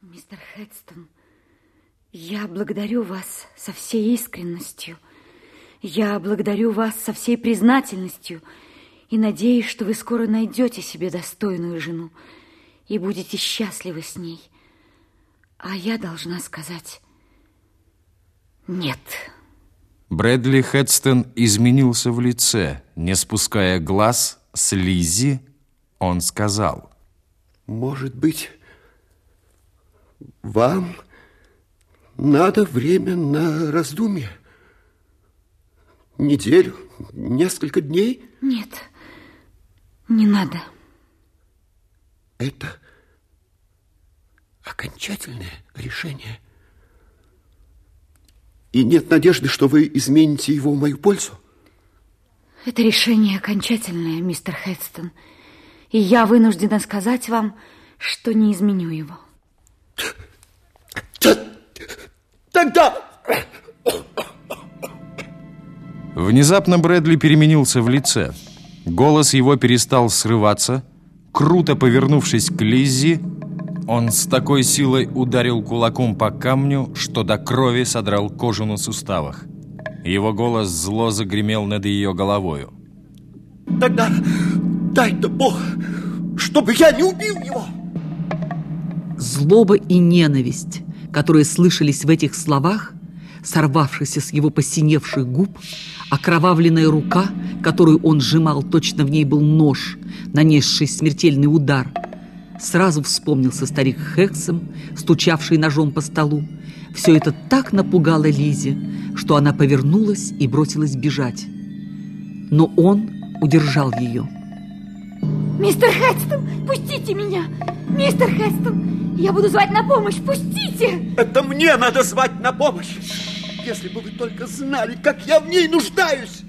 Мистер Хедстон, я благодарю вас со всей искренностью. Я благодарю вас со всей признательностью и надеюсь, что вы скоро найдете себе достойную жену и будете счастливы с ней. А я должна сказать «нет». Брэдли Хедстон изменился в лице. Не спуская глаз с Лизи, он сказал. «Может быть, вам надо время на раздумье? Неделю, несколько дней? Нет, не надо. Это окончательное решение. И нет надежды, что вы измените его в мою пользу? Это решение окончательное, мистер Хедстон. И я вынуждена сказать вам, что не изменю его. Тогда... Внезапно Брэдли переменился в лице. Голос его перестал срываться. Круто повернувшись к Лиззи, он с такой силой ударил кулаком по камню, что до крови содрал кожу на суставах. Его голос зло загремел над ее головою. Тогда дай-то Бог, чтобы я не убил его! Злоба и ненависть, которые слышались в этих словах, сорвавшихся с его посиневших губ, окровавленная рука, которую он сжимал, точно в ней был нож, нанесший смертельный удар – Сразу вспомнился старик Хексом, стучавший ножом по столу. Все это так напугало Лизе, что она повернулась и бросилась бежать. Но он удержал ее. Мистер Хедстон, пустите меня! Мистер Хедстон, я буду звать на помощь, пустите! Это мне надо звать на помощь! Если бы вы только знали, как я в ней нуждаюсь!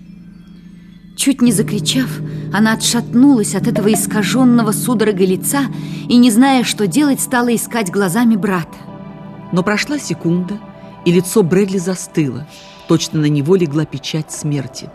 Чуть не закричав, она отшатнулась от этого искаженного судорогой лица и, не зная, что делать, стала искать глазами брата. Но прошла секунда, и лицо Брэдли застыло. Точно на него легла печать смерти.